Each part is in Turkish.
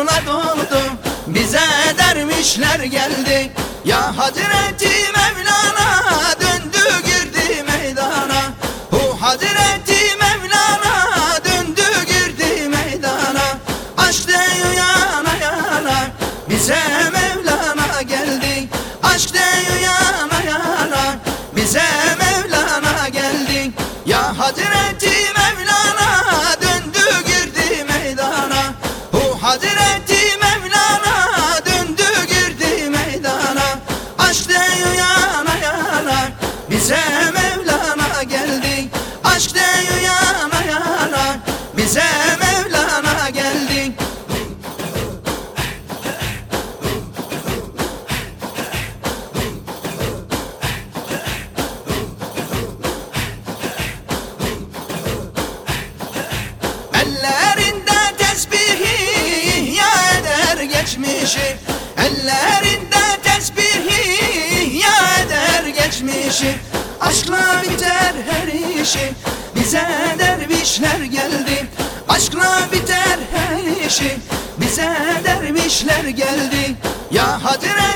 geldi Evimiz nurla doldu Bize dervişler geldi. Ya Hazreti Mevlana döndü girdi meydana. Hu Hazreti Mevlana döndü girdi meydana. Aşk diyor yana yana Bize Mevlana geldi. Aşk diyor yana yana Bize Mevlana geldi. Ya Hazreti Bize Mevlana geldi Aşk diyor yana yana Bize Mevlana geldi. Ellerinde tesbihi ya eder geçmişi. Ellerinde geçmişi Aşkla biter her işi. Bize dervişler geldi Aşkla biter her işi. Bize dervişler geldi. Ya Hazreti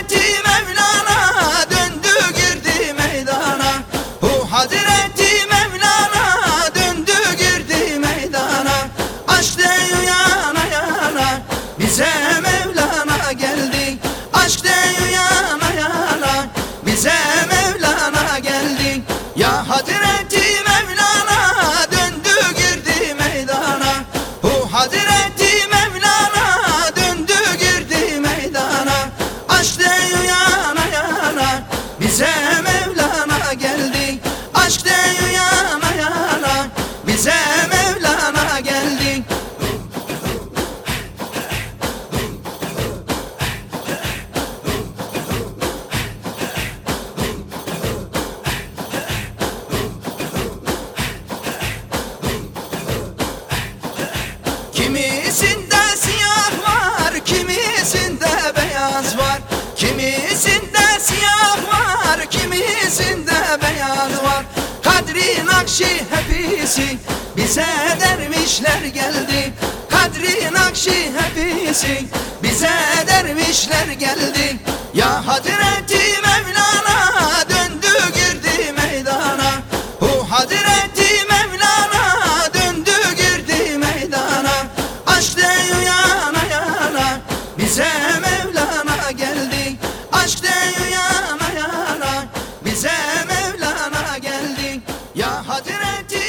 Bize Mevlana geldi Aşk diyor yana yana Bize Mevlana geldi. Kimisinde var, kimisinde beyaz var. Kadri Nakşi hepsi bize dervişler geldi. Kadri Nakşi hepsi bize dervişler geldi. Ya Hazreti Didn't you?